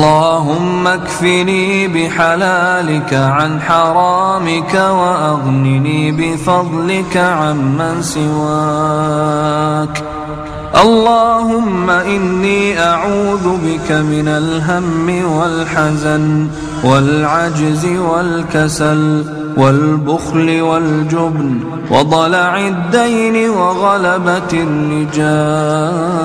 اللهم اكفني بحلالك عن حرامك وأغنني بفضلك عمن سواك. اللهم إني أعوذ بك من الهم والحزن والعجز والكسل والبخل والجبن وضلع الدين وغلبة الرجال